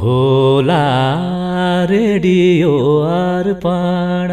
होला रेडियो अर्पण।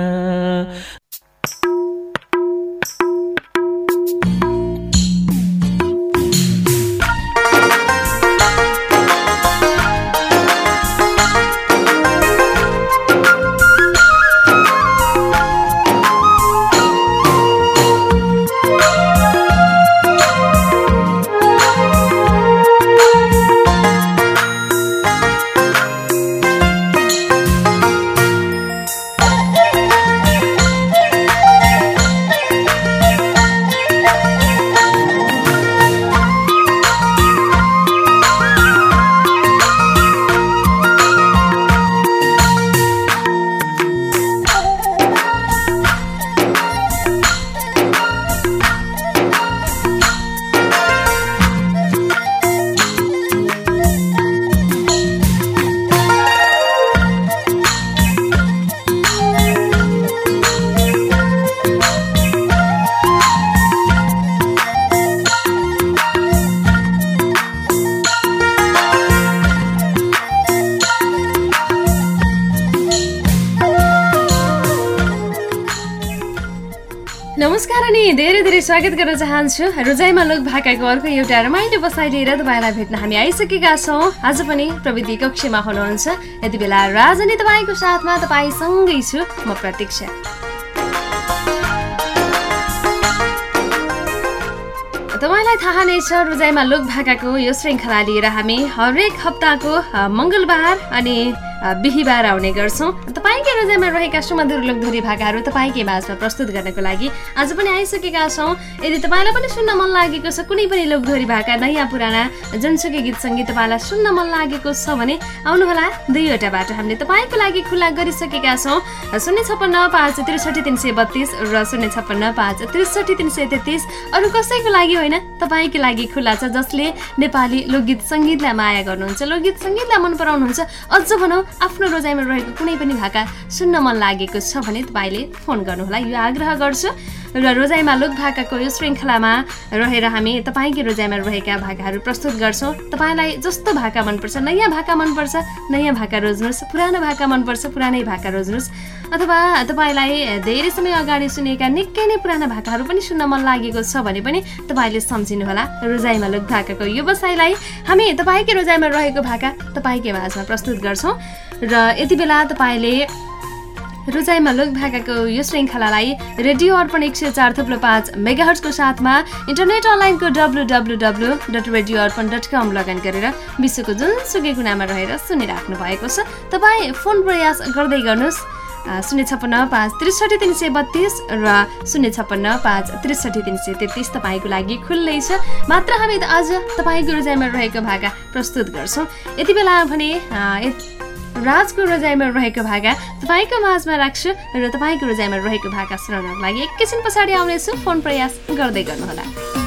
धेरै स्वागत गर्न चाहन्छु। रोजाइमा लोक भाकाको अर्को एउटा रमाइलो बसाइ लिएर तपाईँलाई भेट्न हामी आइसकेका छौँ। आज पनि प्रविधि कक्षमा हुनुहुन्छ। यति बेला राजनी तपाईँको साथमा तपाईँसँगै छु। म प्रतीक्षा। तपाईँलाई थाहा नै छ रोजाइमा लोक भाकाको यो श्रृङ्खला लिएर हामी हरेक हप्ताको मङ्गलबार अनि बिहिबार आउने गर्छौँ। तपाईँकै रोजाइमा रहेका सुमधुर लोकधोरी भाकाहरू तपाईँकै माझमा प्रस्तुत गर्नको लागि आज पनि आइसकेका छौँ। यदि तपाईँलाई पनि सुन्न मन लागेको छ कुनै पनि लोकधोरी भाका नयाँ पुराना जनसुकै गीत सङ्गीत तपाईँलाई सुन्न मन लागेको छ भने आउनुहोला दुईवटा बाटो हामीले तपाईँको लागि खुल्ला गरिसकेका छौँ। शून्य छप्पन्न पाँच त्रिसठी तिन सय बत्तिस र शून्य छप्पन्न पाँच त्रिसठी तिन सय तेत्तिस। अरू कसैको लागि होइन तपाईँको लागि खुल्ला छ जसले नेपाली लोकगीत सङ्गीतलाई माया गर्नुहुन्छ लोकगीत सङ्गीतलाई मन पराउनुहुन्छ। अझ भनौँ आफ्नो रोजाइमा रहेको कुनै पनि भाका सुन्न मन लागेको छ भने तपाईँले फोन गर्नुहोला। यो आग्रह गर्छु। र रोजाइमा लोक भाकाको यो श्रृङ्खलामा रहेर हामी तपाईँकै रोजाइमा रहेका भाकाहरू प्रस्तुत गर्छौँ। तपाईँलाई जस्तो भाका मनपर्छ नयाँ भाका मनपर्छ नयाँ भाका रोज्नुहोस् पुरानो भाका मनपर्छ पुरानै भाका रोज्नुहोस्। अथवा तपाईँलाई धेरै समय अगाडि सुनेका निकै नै पुराना भाकाहरू पनि सुन्न मन लागेको छ भने पनि तपाईँले सम्झिनुहोला। रोजाइमा लोक भाकाको व्यवसायलाई हामी तपाईँकै रोजाइमा रहेको भाका तपाईँकै माझमा प्रस्तुत गर्छौँ। र यति बेला तपाईँले रोजाइमा लोक भाकाको यो श्रृङ्खलालाई रेडियो अर्पण एक सय चार थुप्रो पाँच मेगाहर्सको साथमा इन्टरनेट अनलाइनको W W W dot radio Arpan dot com login गरेर विश्वको जुनसुकै गुनामा रहेर सुनिराख्नु भएको छ। तपाईँ फोन प्रयास गर्दै गर्नुहोस्। शून्य छप्पन्न पाँच त्रिसठी तिन सय बत्तिस र शून्य छप्पन्न पाँच त्रिसठी तिन सय तेत्तिस तपाईँको लागि खुल्लै छ। मात्र हामी आज तपाईँको रोजाइमा रहेको भाका प्रस्तुत गर्छौँ। यति बेला भने राजको रोजाइमा रहेको भाका तपाईँको माझमा राख्छु र तपाईँको रोजाइमा रहेको भाका सुनाउनको लागि एकैछिन पछाडि आउनेछु। फोन प्रयास गर्दै गर्नुहोला।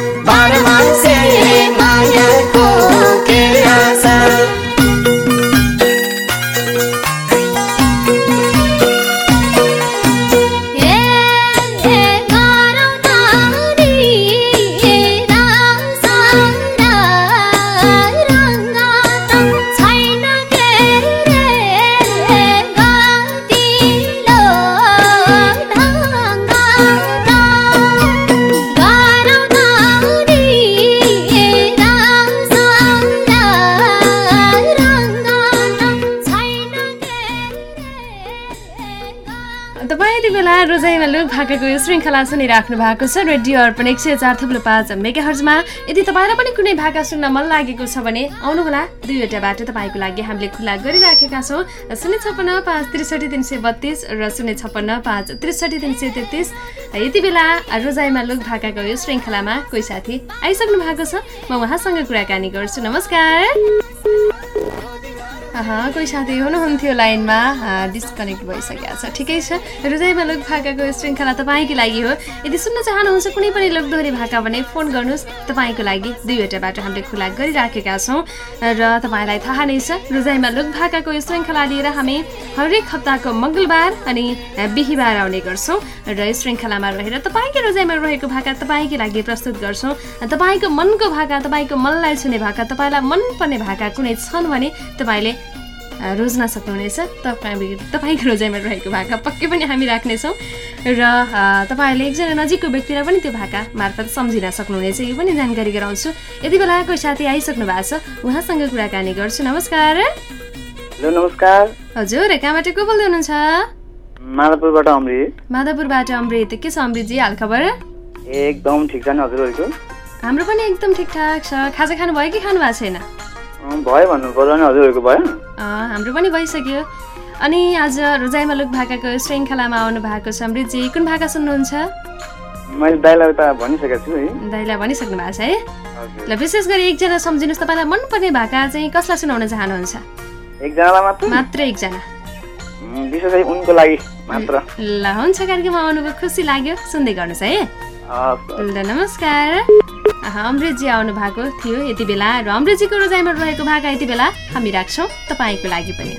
बेला रोजाइमा भाकाको यो श्रृङ्खला सुनिराख्नु भएको छ रेडियो अर्पण एक सय चार थुप्रो पाँच मेगा हर्जमा यदि तपाईँलाई पनि कुनै भाका सुन्न मन लागेको छ भने आउनुहोला दुईवटा बाटो तपाईँको लागि हामीले खुला गरिराखेका छौँ। शून्य छप्पन्न पाँच त्रिसठी तिन सय बत्तिस र शून्य छप्पन्न पाँच त्रिसठी तिन सय तेत्तिस। यति बेला रोजाइमा लोक भाकाको यो श्रृङ्खलामा कोही साथी आइसक्नु भएको छ। म उहाँसँग कुराकानी गर्छु। नमस्कार। कोही साथी हुनुहुन्थ्यो लाइनमा डिस्कनेक्ट भइसकेको छ। ठिकै छ। हृदयमा लोक भाकाको श्रृङ्खला तपाईँकै लागि हो। यदि सुन्न चाहनुहुन्छ कुनै पनि लोकदोहोरी भाका भने फोन गर्नुहोस्। तपाईँको लागि दुईवटा बाटो हामीले खुला गरिराखेका छौँ। र तपाईँलाई थाहा नै छ रोजाइमा लोक भाकाको श्रृङ्खला लिएर हामी हरेक हप्ताको मङ्गलबार अनि बिहिबार आउने गर्छौँ। र श्रृङ्खलामा रहेर तपाईँकै रोजाइमा रहेको भाका तपाईँकै लागि प्रस्तुत गर्छौँ। तपाईँको मनको भाका तपाईँको मनलाई छुने भाका तपाईँलाई मनपर्ने भाका कुनै छन् भने तपाईँले रोज्न सक्नुहुनेछ। तपाईँ तपाईँको रोजाइमा रहेको भाका पक्कै पनि हामी राख्नेछौँ। र तपाईँहरूले एकजना नजिकको व्यक्तिलाई पनि त्यो भाका मार्फत सम्झिन सक्नुहुनेछ। यो पनि जानकारी गराउँछु। यति बेला कोही साथी आइसक्नु भएको छ। उहाँसँग कुराकानी गर्छु। नमस्कार। हेलो नमस्कार। हजुर कहाँबाट को बोल्दै हुनुहुन्छ माधवपुरबाट अमृत। माधवपुरबाट अमृत। के छ अमृतजी हालखबर एकदम ठिक छ नि हजुरहरूको? हाम्रो पनि एकदम ठिकठाक छ। खाजा खानुभयो कि खानु भएको छैन? भयो भन्नु पर्यो नि हजुरहरूको भयो। हाम्रो पनि भइसक्यो। अनि आज रोजाइमा लोक भाकाको श्रृङ्खलामा आउनु भएको छ अमृतजी। कुन भाका सुन्नुहुन्छ? मैले दाइलाई त भनिसकेको छु है। दाइलाई भनिसक्नु भएको छ है। ल विशेष गरी एकजना सम्झिनुहोस् तपाईँलाई मनपर्ने भाका चाहिँ कसलाई सुनाउन चाहनुहुन्छ? एकजनालाई मात्र? मात्र एकजना। विशेष गरी उनको लागि मात्र। ल हुन्छ कार्यक्रममा आउनुभयो। खुसी लाग्यो। सुन्दै गर्नुहोस् है। ल नमस्कार। अह, अमृतजी आउनु भएको थियो यति बेला र अमृतजीको रोजाइमा रहेको भाका यति बेला हामी राख्छौँ तपाईँको लागि पनि।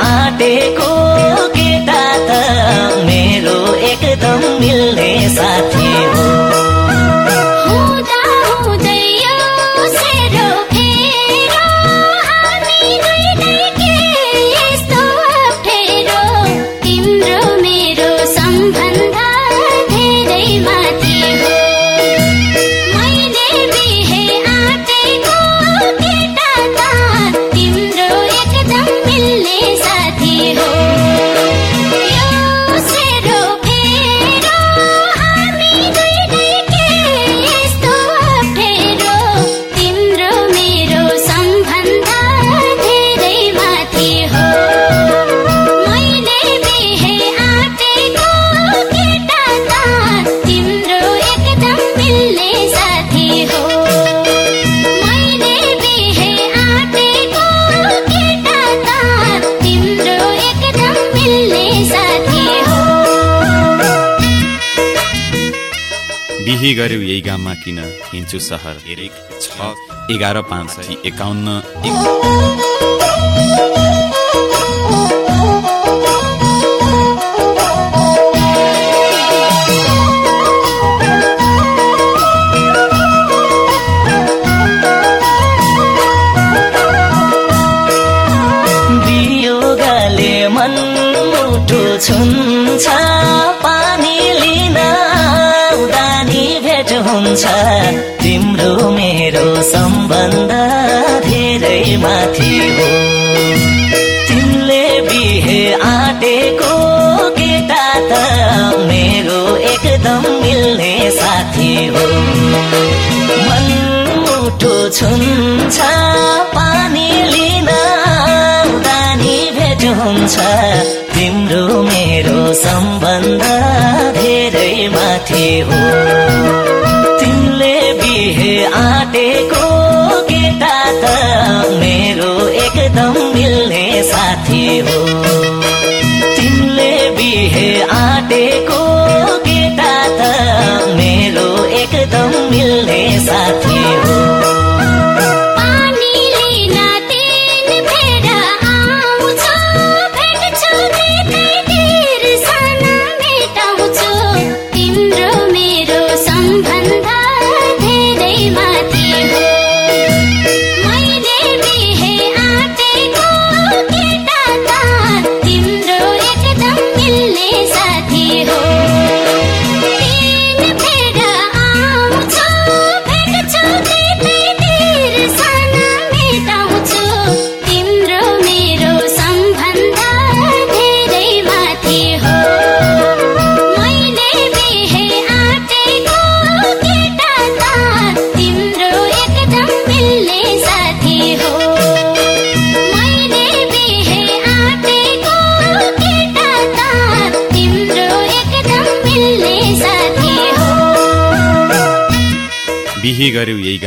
आँटेको केटा त मेरो एकदम मिल्ने साथ। बिहे गर्यो यही गाममा किन? हिँड्छु सहर। हेरे छ एघार पाँच सय एकाउन्न एक छुन्छ पानी लिन उदानी भेट हुन्छ तिम्रो मेरो सम्बन्ध धेरै माथि हो तिमीले बिहे आँटेको केटा त मेरो एकदम मिल्ने साथी हो। तिमीले बिहे आँटेको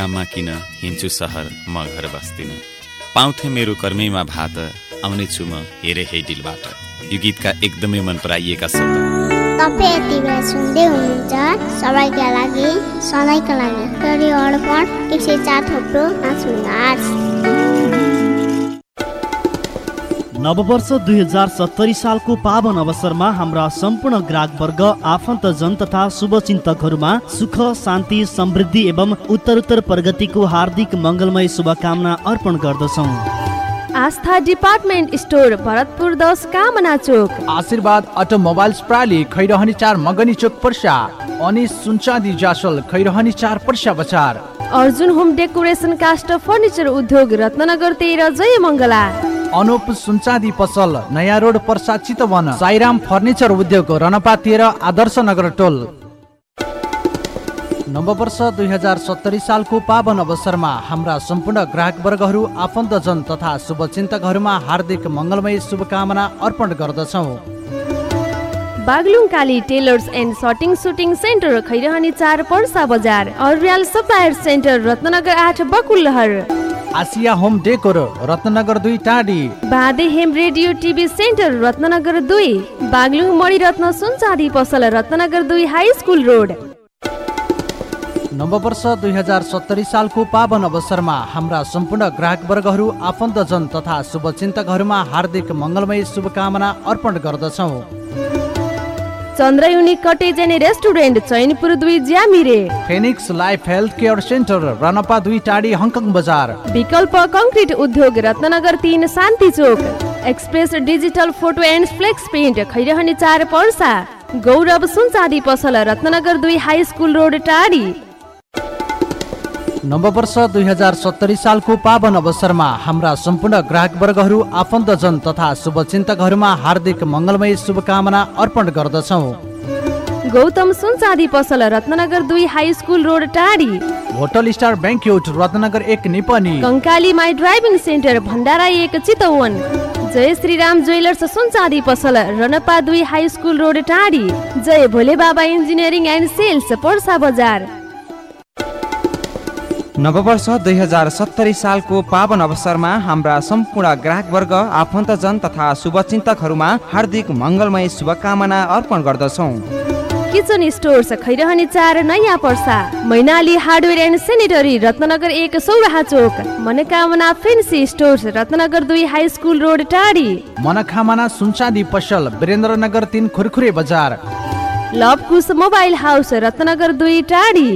गाममा किन हिँड्छु सहर म घर बस्दिन? पाउँथे मेरो कर्मैमा भात आउने छु म हेरे हेडिलबाट यो गीतका एकदमै मन पराइएका शब्द। तपाईँ यति सुन्दै हुनुहुन्छ सबैका लागि सधैँका लागि। रेडियो अर्पण एक सय चार थोप्रो नववर्ष दुई हजार सत्तरी सालको पावन अवसरमा हाम्रा सम्पूर्ण ग्राहकवर्ग आफन्तजन तथा शुभचिन्तकहरूमा सुख शान्ति समृद्धि एवं उत्तरोत्तर प्रगतिको हार्दिक मङ्गलमय शुभकामना अर्पण गर्दछौँ। आस्था डिपार्टमेन्ट स्टोर भरतपुर दस कामना चोक। आशीर्वाद अटोमोबाइल्स प्राली खैरहनी चार मगनी चोक पर्सा। अनि सुनचाँदी जासल खैरहनी चार पर्सा बजार। अर्जुन होम डेकोरेसन कास्ट फर्निचर उद्योग रत्नगर तेह्र जय मङ्गला। अनुप सुनचाँदी पसल नयाँ रोड पर्सा चितवन साईराम फर्निचर उद्योग रनपा तेह्र आदर्श नगर टोल। नववर्ष दुई हजार सत्तरी सालको पावन अवसरमा हाम्रा सम्पूर्ण ग्राहकवर्गहरू आफन्तजन तथा शुभचिन्तकहरूमा हार्दिक मङ्गलमय शुभकामना अर्पण गर्दछौँ। Baglung Kali tailors and shirting suiting centre Khairahani चार पर्सा बजार अर्याल सप्लायर सेन्टर रत्नगर आठ बकुलहर आसिया होम डेकोर रत्नगर दुई टाढी बाँधे Hem radio TV centre Ratnagar दुई। बागलुङ मणिरत्न सुनचाँदी पसल रत्नगर दुई हाई स्कुल रोड। नववर्ष दुई हजार सत्तरी सालको पावन अवसरमा हाम्रा सम्पूर्ण ग्राहकवर्गहरू आफन्तजन तथा शुभचिन्तकहरूमा हार्दिक मङ्गलमय शुभकामना अर्पण गर्दछौँ। Chandrayuni cottage and restaurant Chainpur दुई Jyamire. Phoenix life health care centre रनपा दुई टाढी हङकङ बजार। विकल्प कङ्क्रिट उद्योग रत्नगर तिन Shanti Chowk. Express digital photo and flex print Khairahani चार पर्सा। गौरव सुनचाँदी पसल रत्नगर दुई हाई स्कुल रोड टाढी नववर्ष दुई हजार सत्तरी सालको पावन अवसरमा हाम्रा सम्पूर्ण ग्राहकवर्गहरू आफन्तजन तथा शुभचिन्तकहरूमा हार्दिक मङ्गलमय शुभकामना अर्पण गर्दछौँ। गौतम सुनचाँदी पसल रत्नगर दुई हाई स्कुल रोड टाढी। होटल स्टार ब्याङ्क्युट रत्नगर एक निपनी। कङ्काली माई ड्राइभिङ सेन्टर भण्डारा एक चितवन। जय श्रीराम ज्वेलर्स सुनचाँदी पसल रनपा दुई हाई स्कुल रोड टाढी। जय भोले बाबा इन्जिनियरिङ एन्ड सेल्स पर्सा बजार। नववर्ष दुई हजार सत्तरी सालको पावन अवसरमा हाम्रा सम्पूर्ण ग्राहकवर्ग आफन्तजन तथा शुभचिन्तकहरूमा हार्दिक मङ्गलमय शुभकामना अर्पण गर्दछौँ। किचन स्टोर्स खैरहनी चार Naya Parsa. Mainali hardware and sanitary Ratnanagar एक सौराहा चोक। मनोकामना फेन्सी स्टोर्स रत्नगर दुई हाई स्कुल रोड टाढी। मनखामाना सुनचाँदी पसल वीरेन्द्रनगर तिन खुरखुरे बजार। लभकुश मोबाइल हाउस रत्नगर दुई टाढी।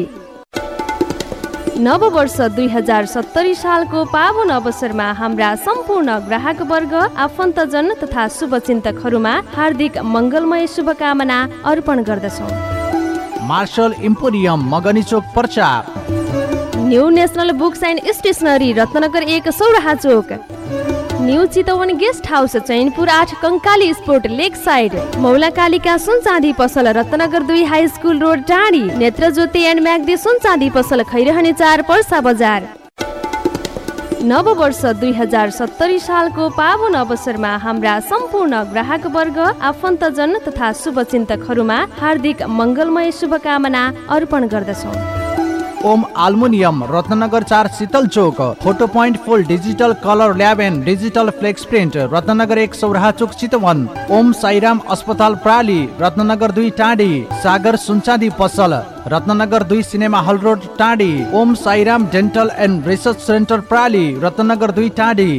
नव वर्ष दुई हजार सत्तरी सालको पावन अवसरमा हाम्रा सम्पूर्ण ग्राहक वर्ग आफन्तजन तथा शुभचिन्तकहरूमा हार्दिक मङ्गलमय शुभकामना अर्पण गर्दछौँ। मार्शल इम्पोरियम मगनी चोक पर्चा। New national books and stationery Ratnagar एक Sauraha Chowk new Chitwan guest house Chainpur आठ कङ्काली स्पोर्ट लेक साइड। मौला कालिका सुन चाँदी पसल रत्नगर दुई high school road Tadi Netra Jyoti and Myagdi सुन चाँदी पसल खैरहने चार पर्सा बजार। नव वर्ष दुई हजार सत्तरी सालको पावन अवसरमा हाम्रा सम्पूर्ण ग्राहक वर्ग आफन्तजन तथा शुभचिन्तकहरूमा हार्दिक मङ्गलमय शुभकामना अर्पण गर्दछौँ। ओम आल्मुनियम रत्नगर चार Shital Chowk photo point full digital colour lab and digital flex print Ratnagar एक सौराहा चोक चितवन। ओम साईराम अस्पताल प्राली रत्नगर दुई टाढी सागर सुनचाँदी पसल रत्नगर दुई cinema hall road Tadhi Om Sairam dental and research centre प्राली Ratnanagar दुई टाढी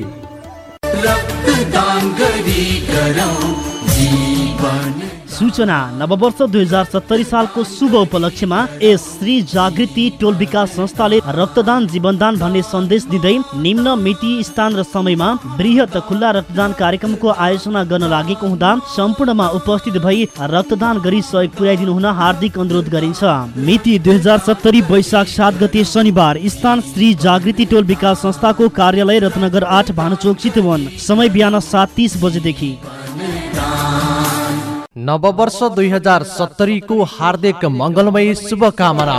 सूचना नववर्ष दुई हजार सत्तरी सालको शुभ उपलक्ष्यमा यस श्री जागृति टोल विकास संस्थाले रक्तदान जीवनदान भन्ने सन्देश दिँदै निम्न मिति स्थान र समयमा वृहत खुल्ला रक्तदान कार्यक्रमको आयोजना गर्न लागेको हुँदा सम्पूर्णमा उपस्थित भई रक्तदान गरी सहयोग पुर्याइदिनु हुन हार्दिक अनुरोध गरिन्छ। मिति दुई हजार सत्तरी वैशाख सात गते शनिबार स्थान श्री जागृति टोल विकास संस्थाको कार्यालय रत्नगर आठ भानुचोक चितवन समय बिहान सात तिस बजेदेखि। नववर्ष दुई हजार सत्तरीको हार्दिक मङ्गलमय शुभकामना।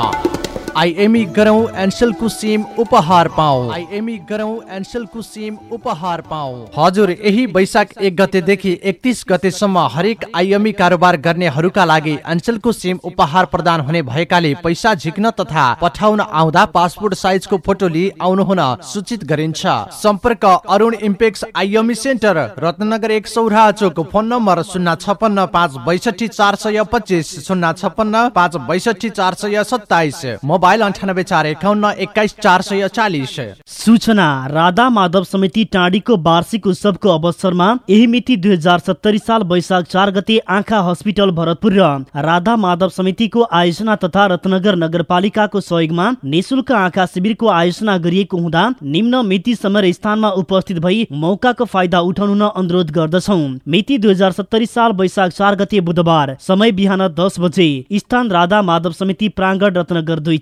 आइएमई गरौँ एनसेलको सिम उपहार पाऊ आइएमई गरौँ एनसेलको सिम उपहार पाऊ हजुर यही वैशाख एक गतेदेखि एकतिस गतेसम्म हरेक आइएमई कारोबार गर्नेहरूका लागि एनसेलको सिम उपहार प्रदान हुने भएकाले पैसा झिक्न तथा पठाउन आउँदा पासपोर्ट साइजको फोटो लिई आउनुहुन सूचित गरिन्छ सम्पर्क Arun Impex IME centre Ratnanagar एक सौरा चोक फोन नम्बर शून्य छपन्न पाँच बैसठी चार सय पच्चिस शून्य छपन्न पाँच बैसठी चार सय सत्ताइस मोबाइल अन्ठानब्बे चार एकाउन्न एक्काइस चार सय चालिस। सूचना राधा माधव समिति टाँडीको वार्षिक उत्सवको अवसरमा यही मिति दुई हजार सत्तरी साल वैशाख चार गते आँखा हस्पिटल भरतपुर र राधा माधव समितिको आयोजना तथा रत्नगर नगरपालिकाको सहयोगमा निशुल्क आँखा शिविरको आयोजना गरिएको हुँदा निम्न मिति समय स्थानमा उपस्थित भई मौकाको फाइदा उठाउनु अनुरोध गर्दछौ। मिति दुई हजार सत्तरी साल वैशाख चार गते बुधबार समय बिहान दस बजे स्थान राधा माधव समिति प्राङ्गण रत्नगर दुई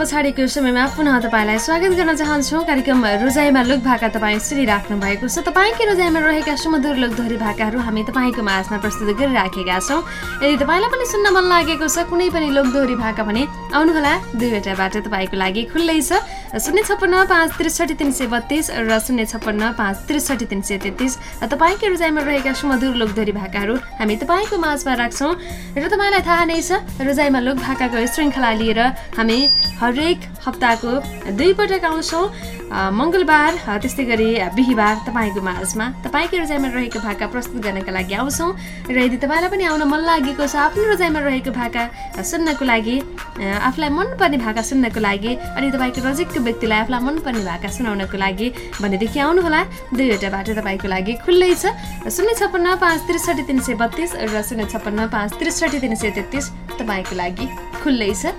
पछाडिको समयमा पुनः तपाईँलाई स्वागत गर्न चाहन्छौँ। कार्यक्रम रोजाइमा लोक भाका तपाईँ सुनिराख्नु भएको छ। तपाईँकै रोजाइमा रहेका सुमधुर लोकधोरी भाकाहरू हामी तपाईँको माझमा प्रस्तुत गरिराखेका छौँ। यदि तपाईँलाई पनि सुन्न मन लागेको छ कुनै पनि लोकदोहोरी भाका भने आउनुहोला। दुईवटा बाटो तपाईँको लागि खुल्लै छ। शून्य छप्पन्न पाँच त्रिसठी तिन सय बत्तिस र शून्य छप्पन्न पाँच त्रिसठी तिन सय तेत्तिस तपाईँकै रोजाइमा रहेका सुमधुर लोकधोरी भाकाहरू हामी तपाईँको माझमा राख्छौँ। र तपाईँलाई थाहा नै छ रोजाइमा लोक भाकाको श्रृङ्खला लिएर हामी हरेक हप्ताको दुईपटक आउँछौँ। मङ्गलबार त्यस्तै गरी बिहिबार तपाईँको माझमा तपाईँकै रोजाइमा रहेको भाका प्रस्तुत गर्नका लागि आउँछौँ। र यदि तपाईँलाई पनि आउन मन लागेको छ आफ्नो रोजाइमा रहेको भाका सुन्नको लागि आफूलाई मनपर्ने भाका सुन्नको लागि अनि तपाईँको नजिकको व्यक्तिलाई आफूलाई मनपर्ने भाका सुनाउनको लागि भनेदेखि आउनुहोला। दुईवटा बाटो तपाईँको लागि खुल्लै छ। शून्य छप्पन्न पाँच त्रिसठी तिन सय बत्तिस र शून्य छप्पन्न पाँच त्रिसठी तिन सय तेत्तिस तपाईँको लागि खुल्लै छ।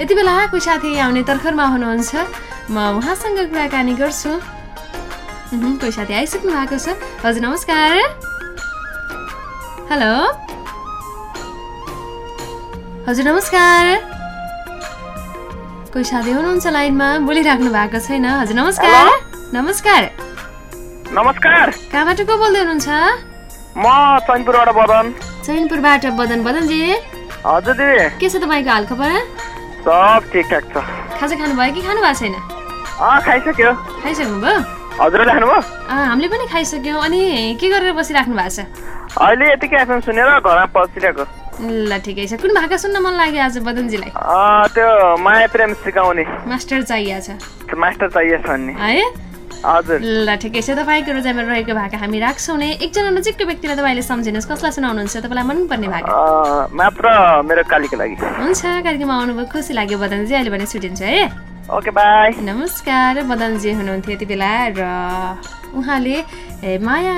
यति बेला कोही साथी आउने तर्खरमा हुनुहुन्छ। म उहाँसँग कुराकानी गर्छु। कोही साथी आइसक्नु भएको छ। हजुर नमस्कार। हेलो। हजुर नमस्कार। कोही साथी हुनुहुन्छ लाइनमा? बोलिराख्नु भएको छैन। हजुर नमस्कार। नमस्कार। नमस्कार। कहाँबाट को बोल्दै हुनुहुन्छ? म चैनपुरबाट बदन। चैनपुरबाट बदन। बदनजी। हजुर दिदी। के छ तपाईँको हालखबर? सब ठिकठाक छ। खाजा खानुभयो कि खानु भएको छैन? खाइसक्यो। खाइसक्नुभयो हजुरले खानुभयो हामीले पनि खाइसक्यौँ। अनि के गरेर बसिराख्नु भएको छ? अहिले यतिकै एफएम सुनेर घरमा पसिरहेको। ल ठिकै छ। कुन भाका सुन्न मन लाग्यो आज बदनजीलाई? त्यो माया प्रेम सिकाउने। मास्टर चाहिएको छ। मास्टर चाहिएछ भन्ने। है? हजुर। ल ठिकै छ। तपाईँको रोजाइमा रहेको भाका हामी राख्छौँ नि। एकजना नजिकको व्यक्तिलाई तपाईँले सम्झिनुहोस्। कसलाई सुनाउनुहुन्छ? तपाईँलाई मनपर्ने भाका? मात्र मेरो कालीको लागि। हुन्छ कार्यक्रममा आउनुभयो। खुसी लाग्यो बदनजी। अहिले भने छुट्टिन्छ है? ओके बाई नमस्कार बदनजी हुनुहुन्थ्यो यति बेला र उहाँले माया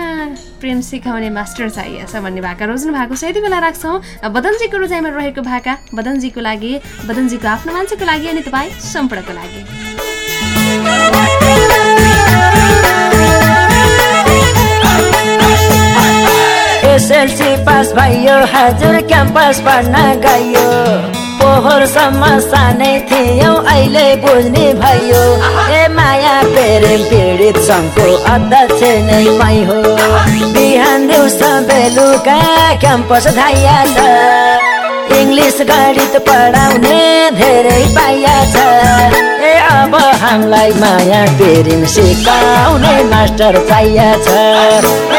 प्रेम सिकाउने मास्टर चाहिएछ भन्ने भाका रोज्नु भएको छ। यति बेला राख्छौँ। बदनजीको रोजाइमा रहेको भाका बदनजीको लागि बदनजीको आफ्नो मान्छेको लागि अनि तपाईँ सम्पूर्णको लागि। एसएलसी पास भयो हजुर क्याम्पस पढ्न गयो। पोहोरसम्म सानै थियौ। अहिले बुझ्ने भयो। ए माया प्रेम पीडित सङ्घको अध्यक्ष नै मै हो। बिहान दिउँसो बेलुका क्याम्पस धाइया छ इङ्ग्लिस गणित पढाउने धेरै पाइया छ। ए अब हामीलाई माया प्रेम सिकाउने मास्टर चाहिया छ।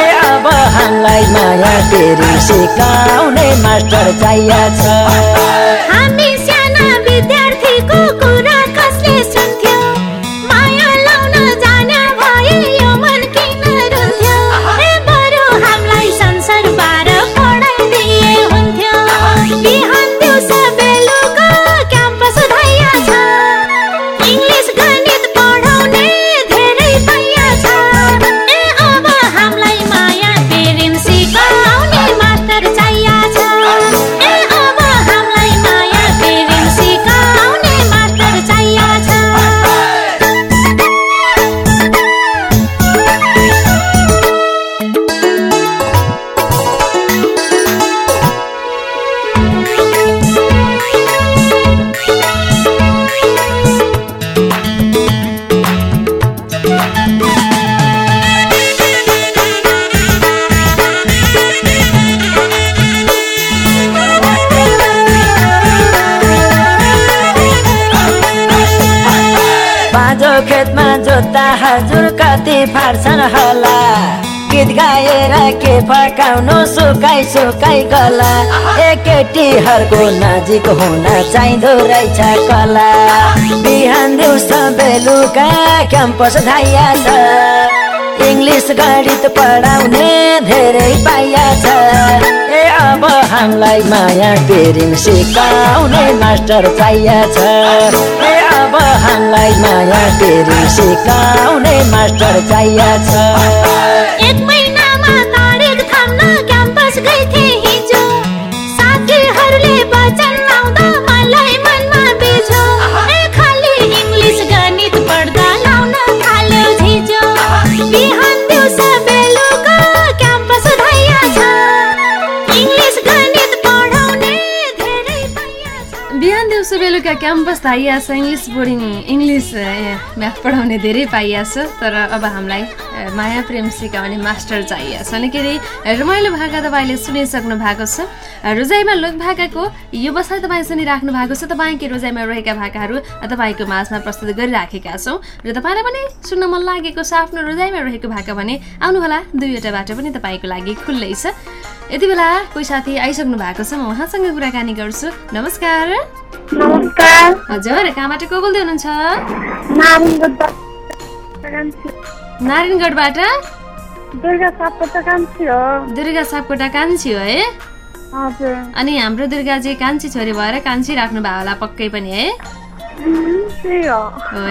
ए अब हामीलाई माया प्रेम सिकाउने मास्टर चाहिया छ। बाँझो खेतमा जोत्दा हजुर कति फाट्छन् होला। गीत गाएर के फकाउनु सुकाइ सुकाइ गला। एकेटीहरूको नजिक हुन चाहिँदो रहेछ कला। बिहान दिउँसो बेलुका क्याम्पस धाइया छ इङ्ग्लिस गणित पढाउने धेरै पाइया छ। ए अब हामीलाई माया प्रेम सिकाउने मास्टर चाहिया छ। ए अब हामीलाई माया प्रेम सिकाउने मास्टर चाहिया छ। क्याम्पस थाइया छ इङ्ग्लिस बोर्डिङ इङ्ग्लिस म्याथ पढाउने धेरै पाइया छ तर अब हामीलाई माया प्रेम सिकाउने मास्टर चाहिएको छ। निकै नै रमाइलो भाका तपाईँले सुनिसक्नु भएको छ। रोजाइमा लोक भाकाको व्यवसाय तपाईँ सुनिराख्नु भएको छ। तपाईँकै रोजाइमा रहेका भाकाहरू तपाईँको माझमा प्रस्तुत गरिराखेका छौँ। र तपाईँलाई पनि सुन्न मन लागेको छ आफ्नो रोजाइमा रहेको भाका भने आउनुहोला दुईवटा बाटो पनि तपाईँको लागि खुल्लै छ। यति बेला कोही साथी आइसक्नु भएको छ म उहाँसँग कुराकानी गर्छु। नमस्कार। नमस्कार। हजुर कहाँबाट को बोल्दै हुनुहुन्छ? नारायणगढ नारायणगढबाट? दुर्गा सापकोटा कान्छी हो हो? अनि हाम्रो दुर्गाजी कान्छी छोरी भएर कान्छी राख्नु भयो होला पक्कै पनि है? हो।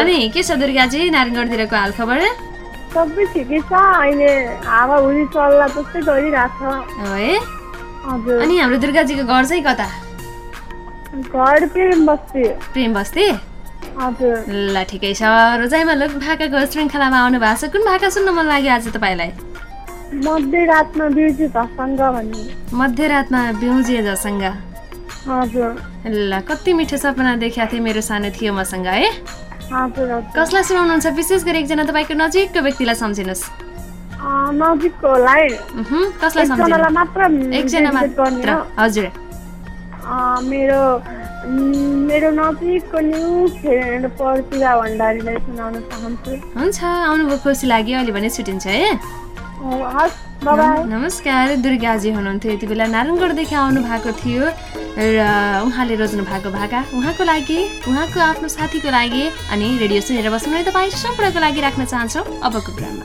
अनि के छ दुर्गाजी नारायणगढतिरको हाल खबर सबै ठिकै छ अहिले हावा हुरी चल्ला जस्तै गरिरहेछ। हो है? अनि हाम्रो दुर्गाजीको घर चाहिँ कता? प्रेम बस्ती। प्रेम बस्ती? हजुर। ल ठिकै छ। रोजाइमा लोक भाकाको श्रृङ्खलामा आउनु भएको छ। कुन भाका सुन्न मन लाग्यो आज तपाईँलाई? मध्यरातमा बिउजे जसँग हजुर। ल कति मिठो सपना देखाएको थिएँ मेरो सानो थियो मसँग है? कसलाई सुनाउनुहुन्छ? विशेष गरी एकजना तपाईँको नजिकको व्यक्तिलाई सम्झिनुहोस्। नजिककोलाई कसलाई सम्झिनु? एकजना मात्र। हजुर। मेरो मेरो नजिकको न्यु फ्रेन्ड पर्सिरा भण्डारीलाई सुनाउन चाहन्छु। हुन्छ आउनुभयो खुसी लाग्यो अहिले भने छुट्टिन्छ है। नमस्कार दुर्गाजी हुनुहुन्थ्यो। यति बेला नारायणगढदेखि आउनु भएको थियो र उहाँले रोज्नु भएको भाका उहाँको लागि उहाँको आफ्नो साथीको लागि अनि रेडियो सुनेर बस्नु तपाईँ सम्पूर्णको लागि राख्न चाहन्छौँ अबको कुरामा।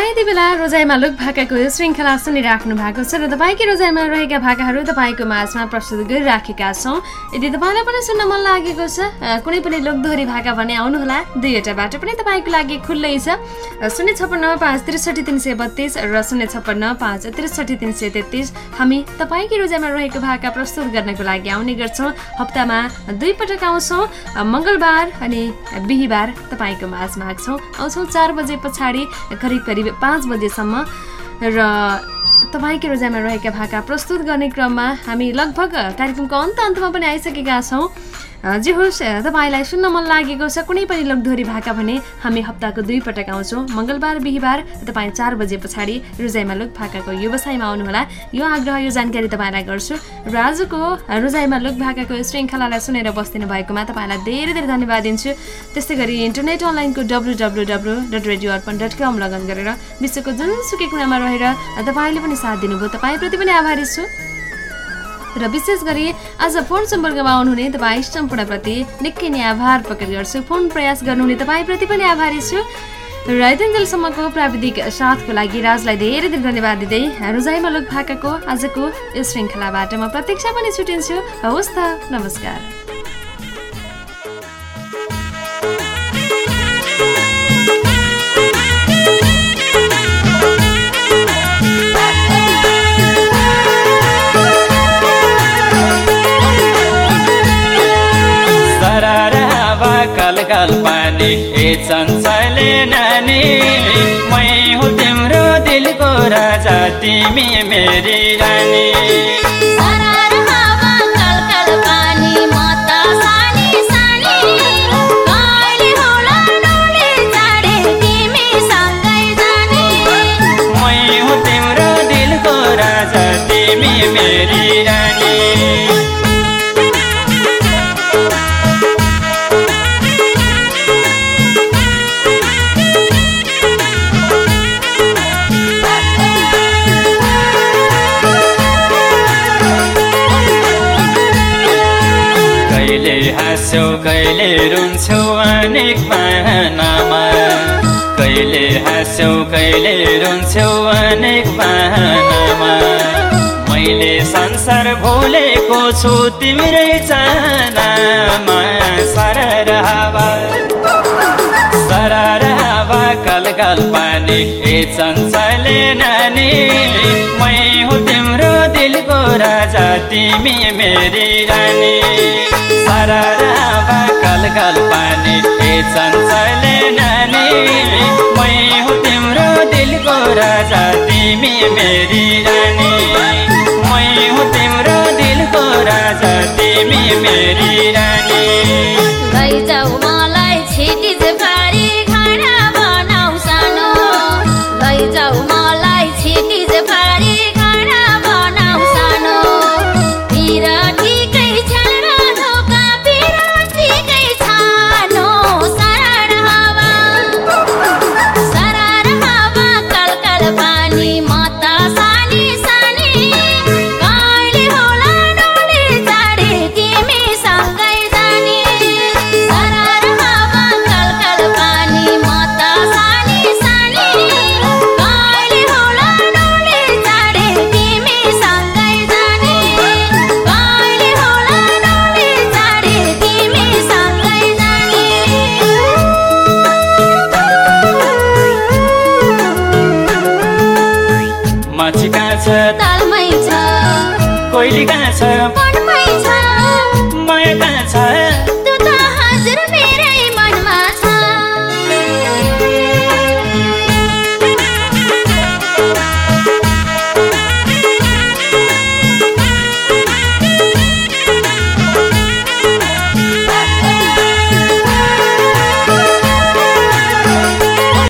तपाईँ यति बेला रोजाइमा लुक भाकाको श्रृङ्खला सुनिराख्नु भएको छ र तपाईँकै रोजाइमा रहेका भाकाहरू तपाईँको माझमा प्रस्तुत गरिराखेका छौँ। यदि तपाईँलाई पनि सुन्न मन लागेको छ कुनै पनि लोकदोहोरी भाका भने आउनुहोला। दुईवटा बाटो पनि तपाईँको लागि खुल्लै छ। शून्य छप्पन्न पाँच त्रिसठी तिन सय बत्तिस र शून्य छप्पन्न पाँच त्रिसठी तिन सय तेत्तिस। हामी तपाईँकै रोजाइमा रहेको भाका प्रस्तुत गर्नको लागि आउने गर्छौँ। हप्तामा दुई पटक आउँछौँ। मङ्गलबार अनि बिहिबार तपाईँको माझमा आउँछौँ आउँछौँ चार बजे पछाडि। करिब करिब पाँच बजेसम्म र तपाईँकै रोजाइमा रहेका भाका प्रस्तुत गर्ने क्रममा हामी लगभग कार्यक्रमको अन्त अन्तमा पनि आइसकेका छौँ। जे होस् तपाईँलाई सुन्न मन लागेको छ कुनै पनि लोकदोहोरी भाका भने हामी हप्ताको दुई पटक आउँछौँ। मङ्गलबार बिहिबार तपाईँ चार बजे पछाडि रोजाइमा लोक भाकाको व्यवसायमा आउनुहोला। यो आग्रह यो जानकारी तपाईँलाई गर्छु। र आजको रोजाइमा लोक भाकाको श्रृङ्खलालाई सुनेर बस्दिनु भएकोमा तपाईँलाई धेरै धेरै धन्यवाद दिन्छु। त्यस्तै गरी इन्टरनेट अनलाइनको W W W dot radio Arpan dot com लगन गरेर विश्वको जुनसुकै कुनामा रहेर तपाईँले पनि साथ दिनुभयो। तपाईँप्रति पनि आभारी छु। र विशेष गरी आज फोन सम्पर्कमा आउनुहुने तपाईँ सम्पूर्णप्रति निकै नै आभार प्रकट गर्छु। फोन प्रयास गर्नुहुने तपाईँप्रति पनि आभारी छु। र यतिन्जेलसम्मको प्राविधिक साथको लागि राजलाई धेरै धेरै धन्यवाद दिँदै रोजाइमा लोक भाकाको आजको यो श्रृङ्खलाबाट म प्रतीक्षा पनि छुटिन्छु। हवस् त नमस्कार। पानी ए चञ्चले नानी। मै हो तिम्रो दिलको राजा तिमी मेरी रानी। हाँस्यौ कहिले रुन्छौ अनेक बहानामा कहिले हाँस्यौ कहिले रुन्छौ अनेक बहानामा मैले संसार भुलेको छु तिम्रै चाहनामा। सरर हावा सरर हावा कलकल पानी ए चञ्चले नानी। मै हो तिम्रो दिलको राजा तिमी मेरी रानी। सरर घाल पानी ए चञ्चले नानी मै हो तिम्रो दिलको राजा तिमी मेरी रानी मै हो तिम्रो दिलको राजा तिमी मेरी रानी लैजाऊ मलाई